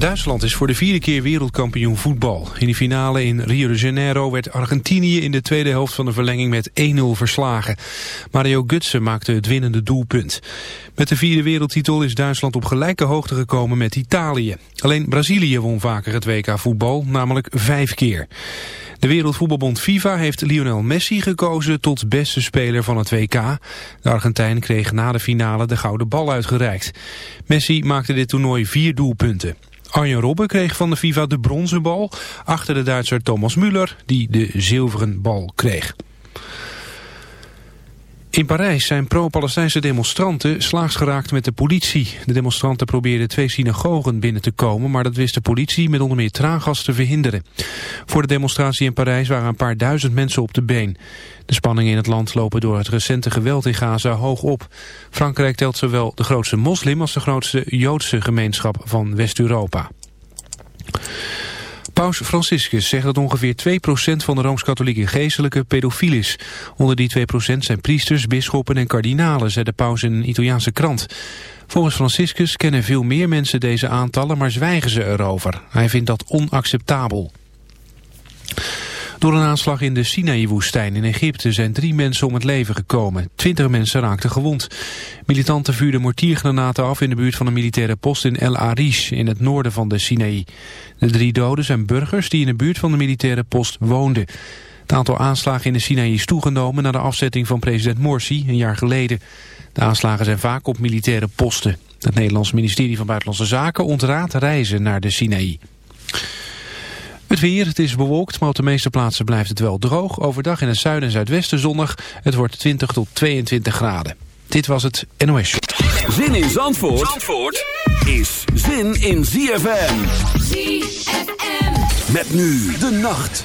Duitsland is voor de vierde keer wereldkampioen voetbal. In de finale in Rio de Janeiro werd Argentinië in de tweede helft van de verlenging met 1-0 verslagen. Mario Götze maakte het winnende doelpunt. Met de vierde wereldtitel is Duitsland op gelijke hoogte gekomen met Italië. Alleen Brazilië won vaker het WK voetbal, namelijk vijf keer. De Wereldvoetbalbond FIFA heeft Lionel Messi gekozen tot beste speler van het WK. De Argentijn kreeg na de finale de gouden bal uitgereikt. Messi maakte dit toernooi vier doelpunten. Arjen Robben kreeg van de FIFA de bronzen bal, achter de Duitser Thomas Müller die de zilveren bal kreeg. In Parijs zijn pro-Palestijnse demonstranten slaags geraakt met de politie. De demonstranten probeerden twee synagogen binnen te komen, maar dat wist de politie met onder meer traangas te verhinderen. Voor de demonstratie in Parijs waren een paar duizend mensen op de been. De spanningen in het land lopen door het recente geweld in Gaza hoog op. Frankrijk telt zowel de grootste moslim als de grootste Joodse gemeenschap van West-Europa. Paus Franciscus zegt dat ongeveer 2% van de Rooms-Katholieke geestelijke pedofiel is. Onder die 2% zijn priesters, bisschoppen en kardinalen, zei de paus in een Italiaanse krant. Volgens Franciscus kennen veel meer mensen deze aantallen, maar zwijgen ze erover. Hij vindt dat onacceptabel. Door een aanslag in de Sinaï-woestijn in Egypte zijn drie mensen om het leven gekomen. Twintig mensen raakten gewond. Militanten vuurden mortiergranaten af in de buurt van een militaire post in El Arish in het noorden van de Sinaï. De drie doden zijn burgers die in de buurt van de militaire post woonden. Het aantal aanslagen in de Sinaï is toegenomen na de afzetting van president Morsi een jaar geleden. De aanslagen zijn vaak op militaire posten. Het Nederlands ministerie van Buitenlandse Zaken ontraadt reizen naar de Sinaï. Het weer, het is bewolkt, maar op de meeste plaatsen blijft het wel droog. Overdag in het zuiden en zuidwesten zonnig. Het wordt 20 tot 22 graden. Dit was het NOS. Zin in Zandvoort, Zandvoort is zin in ZFM. ZFM. Met nu de nacht.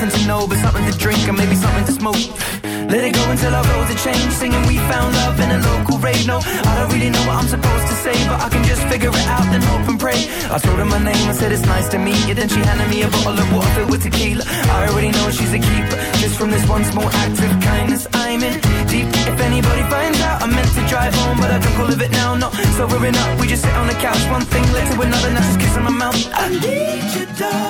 Nothing to know, but something to drink and maybe something to smoke. Let it go until our roads are changed. Singing, we found love in a local rave. No, I don't really know what I'm supposed to say, but I can just figure it out and hope and pray. I told her my name, I said it's nice to meet you. Then she handed me a bottle of water filled with tequila. I already know she's a keeper. Just from this one small act of kindness, I'm in deep. If anybody finds out, I meant to drive home, but I drunk all of it now. No, sobering up, we just sit on the couch. One thing led to another, now just kissing my mouth. I need you, darling.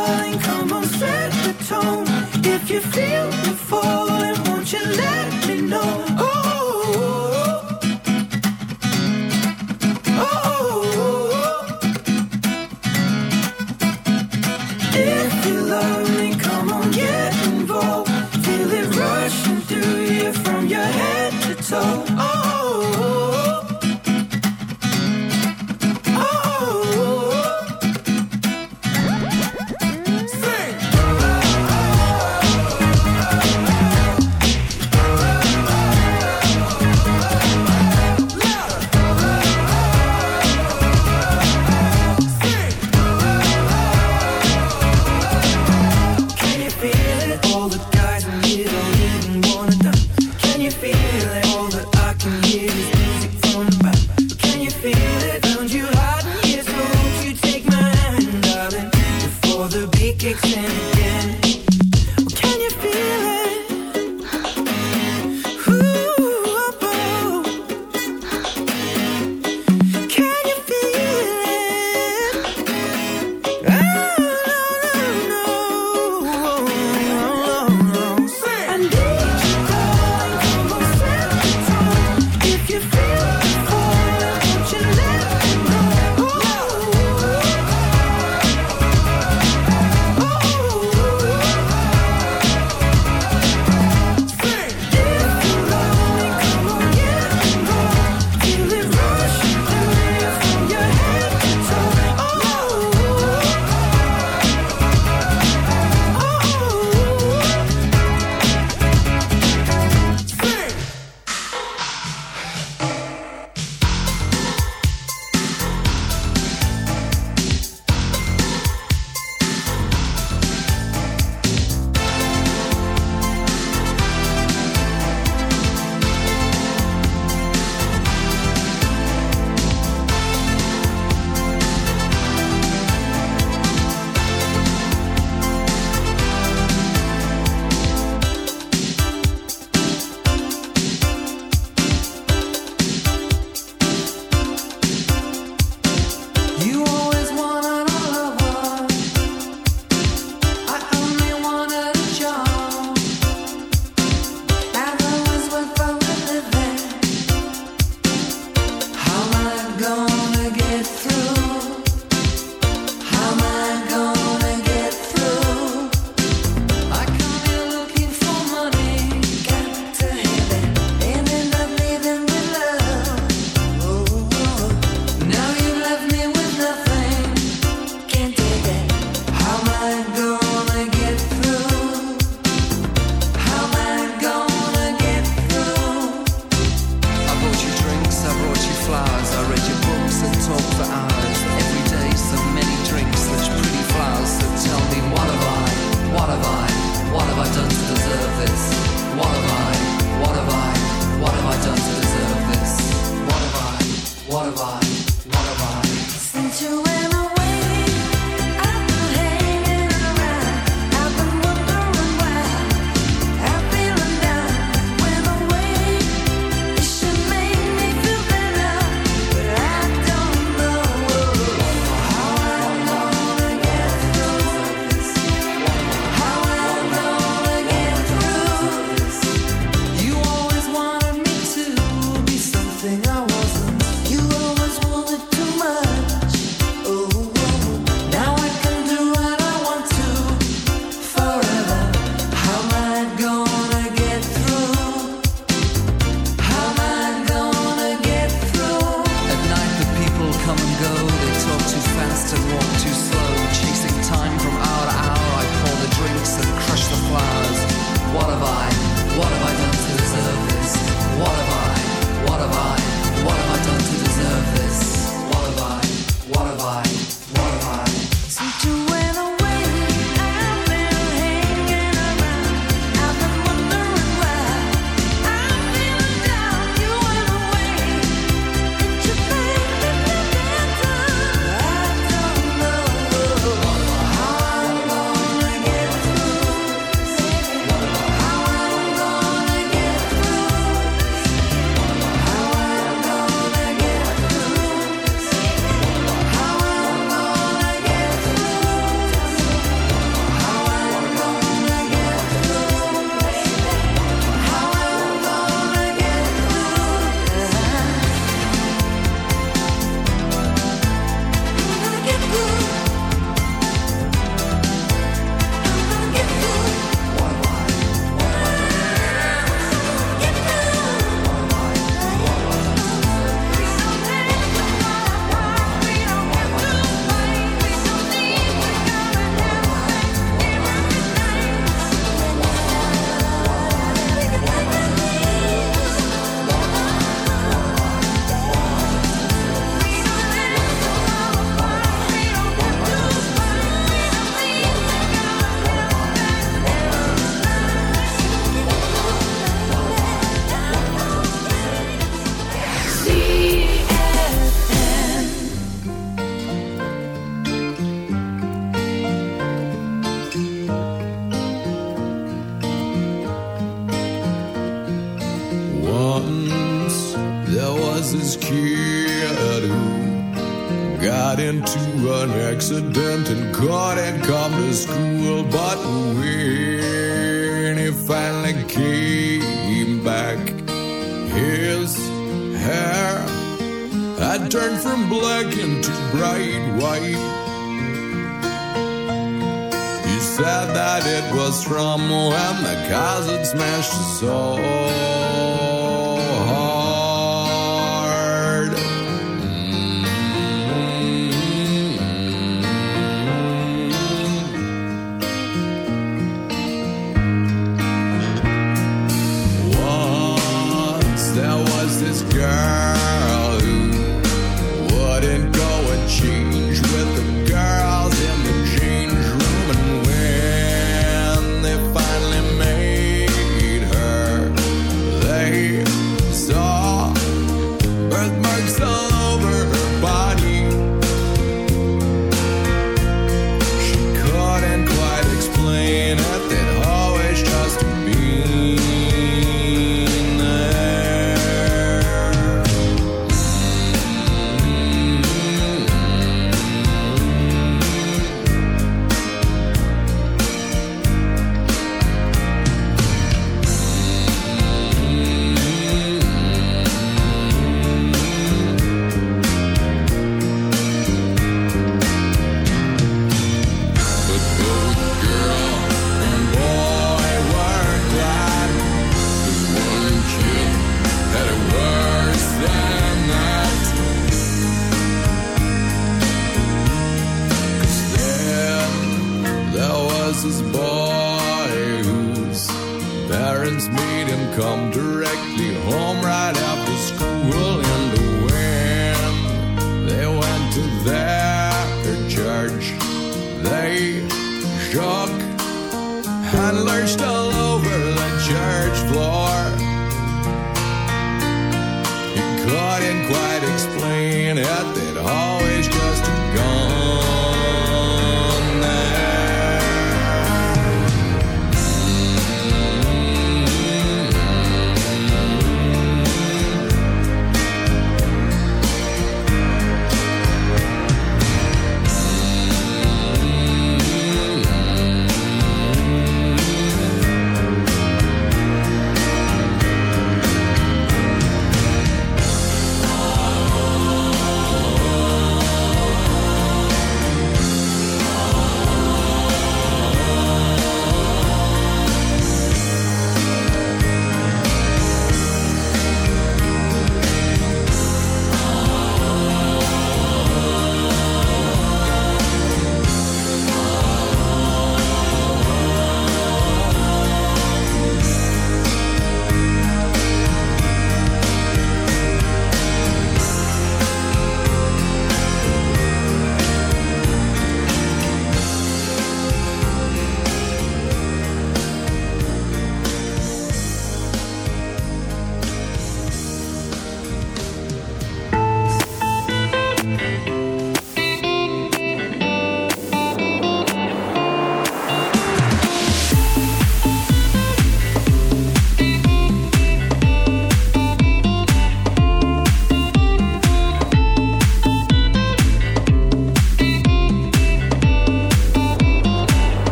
From when the had smashed his soul.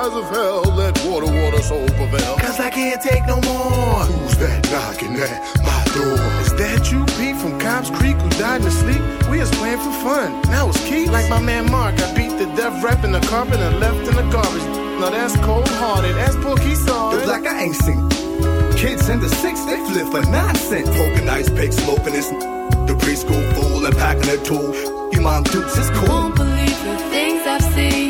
fires of hell. Let water, water, soul prevail. Cause I can't take no more. Who's that knocking at my door? Is that you, Pete, from Cobb's Creek, who died in his sleep? We was playing for fun. Now it's Keith. Like my man Mark, I beat the death rap in the carpet and left in the garbage. Now that's cold hearted. That's Pookie saw The black I ain't seen. Kids in the six, they flip for nonsense. Poking ice pick, smoking this. The preschool fool and packing a tool. You mom dukes is cool. Won't believe the things I've seen.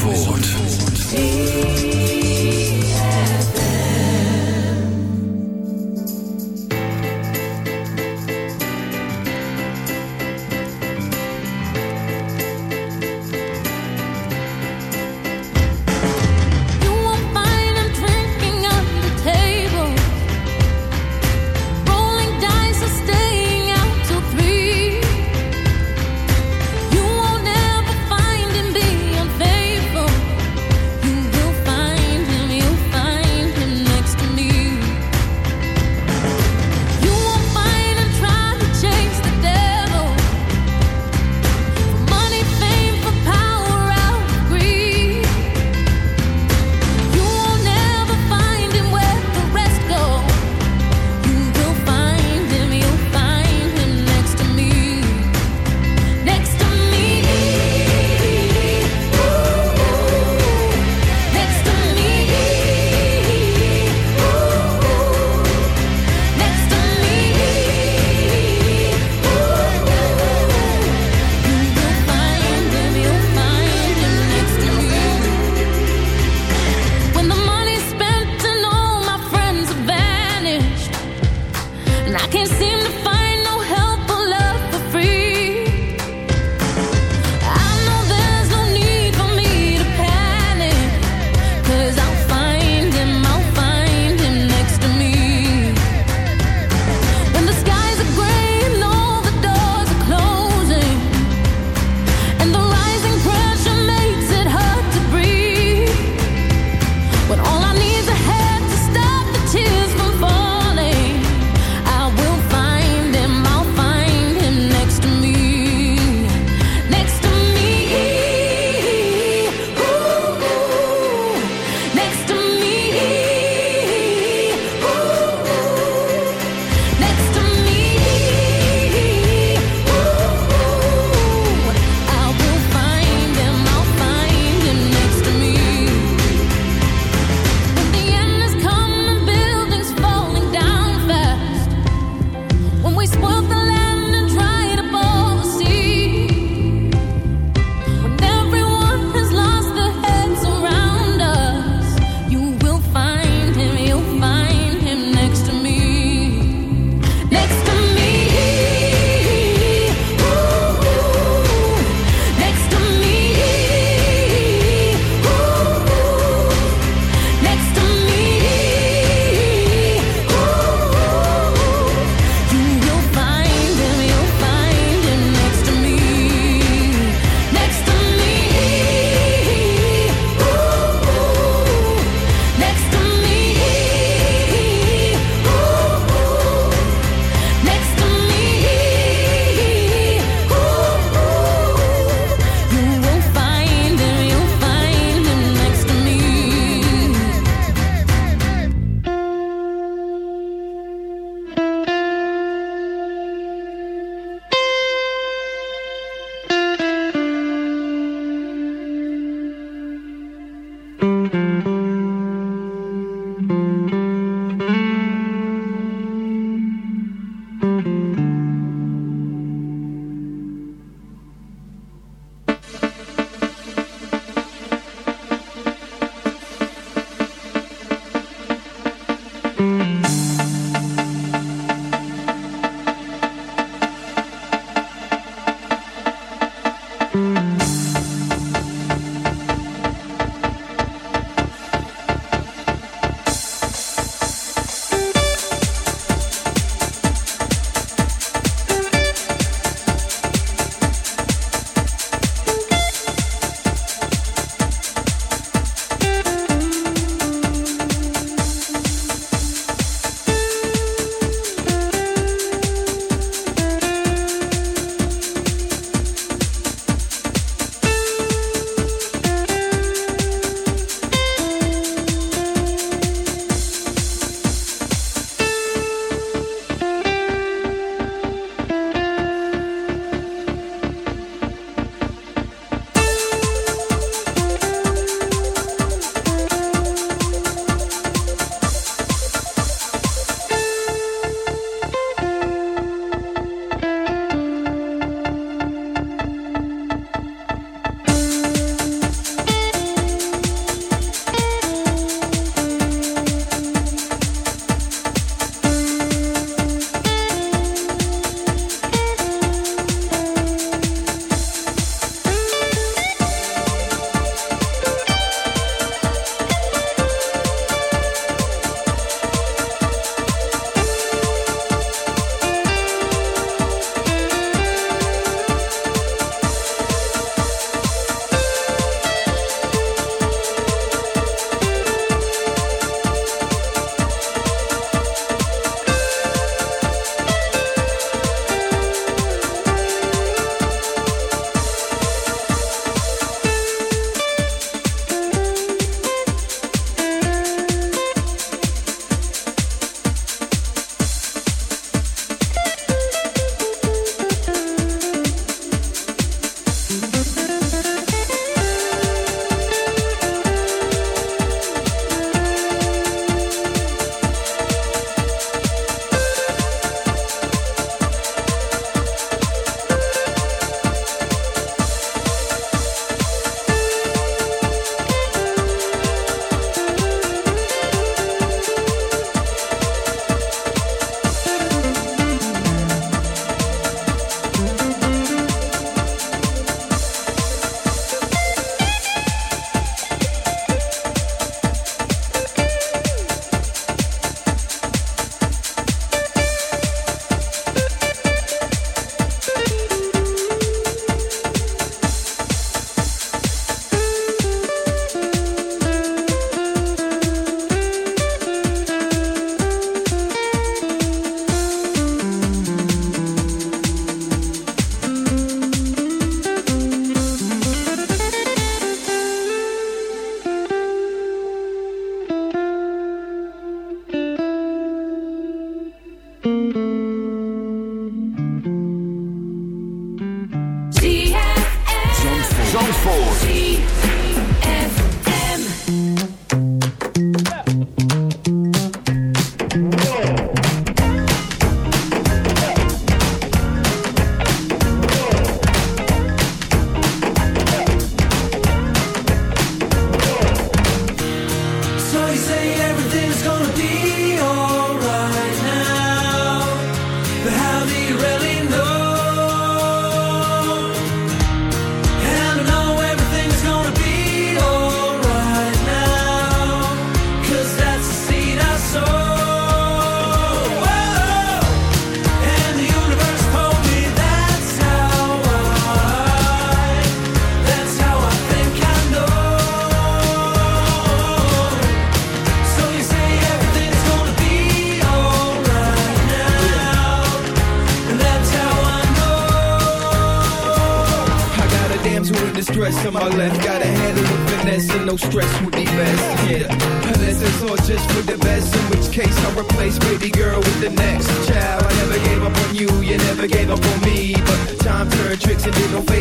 Zandvoort.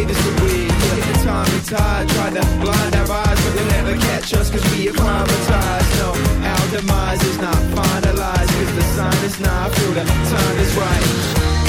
this away. Yeah. Time and tide try to blind our eyes, but they'll never catch us cause we acclimatized. No, our demise is not finalized cause the sign is not through, the time is right.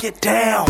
Get down.